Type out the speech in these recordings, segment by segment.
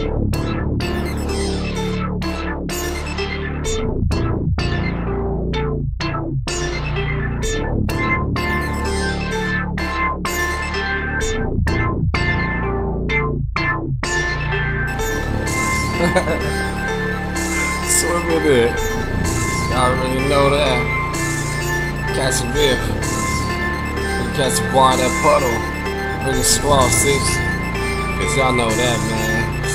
Swim with it. Y'all already know that. Catch a riff. Catch a bar that puddle. Bring a straw, sis. Cause y'all know that, man.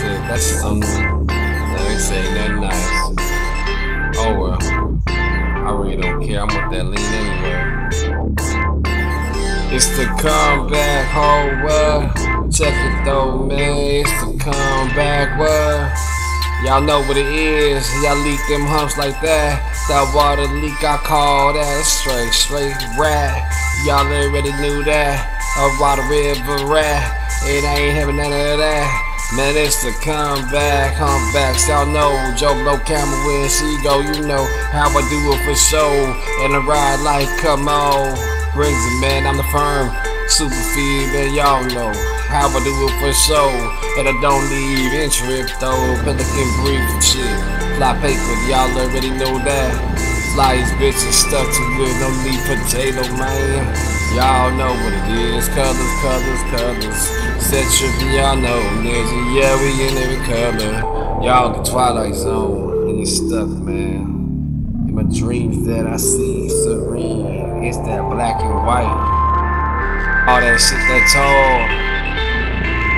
Shit, that's something. That ain't say nothing nice. Oh well. I really don't care. I'm with that lean anyway. It's the comeback, whole world. Check it though, man. It's the comeback, what? Y'all know what it is. Y'all leak them humps like that. That water leak, I call that straight, straight rat. Y'all already knew that. A water river rat. It ain't having none of that. Man, it's the comeback, humbbacks. Y'all know Joe Blow camera where she. You know how I do it for show. And a ride like, come on. Brings it, man. I'm the firm. Super feed, man. Y'all know how I do it for show. And I don't leave in trip though. Pelican brief and shit. Fly paper, y'all already know that. Flyers bitches stuck to it, no need potato man. Y'all know what it is. Colors, colors, colors. Set your y'all know. Yeah, we in every color. Y'all the Twilight Zone. And you stuck, man. In my dreams that I see serene. It's that black and white. All that shit that tall.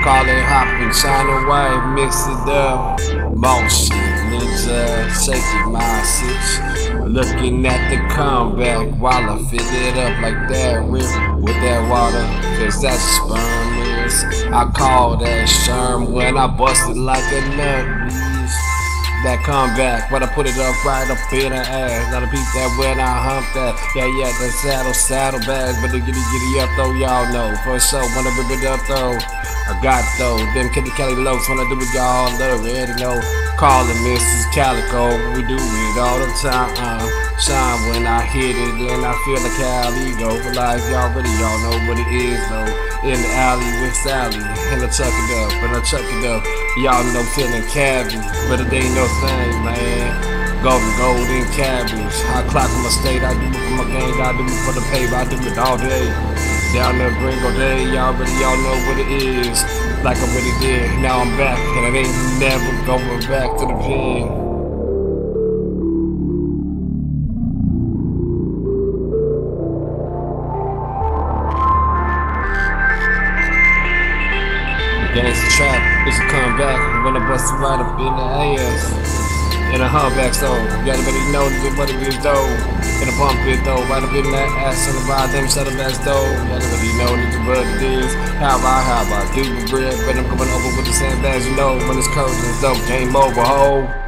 Call it hopping, shine away, mix it up. Motion, ninja, uh, shaking my six. Looking at the comeback while I fill it up like that with that water. Cause that's sperm is. I call that sherm when I bust it like a nut that comeback, but I put it up right up in the ass. Not a beat that when I hump that. Yeah, yeah, the saddle, saddle bags, but the giddy giddy up though, y'all know. For sure, I rip it up though, I got though. Them Kitty Kelly lows when I do it, y'all already know. Calling Mrs. Calico, we do it all the time. Uh, shine when I hit it, then I feel like Cali go for life. Y'all already y'all know what it is though. In the alley with Sally, and I chuck it up, and I chuck it up. Y'all know feeling cabbage, but it ain't no thing, man. Golden golden cabbage. I clock my state, I do it for my gang, I do it for the paper, I do it all day. Down there, Gringo Day, y'all already y'all know what it is. Like I already did, now I'm back, and I ain't never going back to the pen. Gangsta trap, it's a comeback. When I bust right up in the ass. In a humpback zone. You already know what it is though. In a bump it though. Right up in that ass on the ride, them saddlebags though. You already know what it is. How I, how I do the bread. But I'm coming over with the same bags, you know. When it's curtains though. Game over, ho.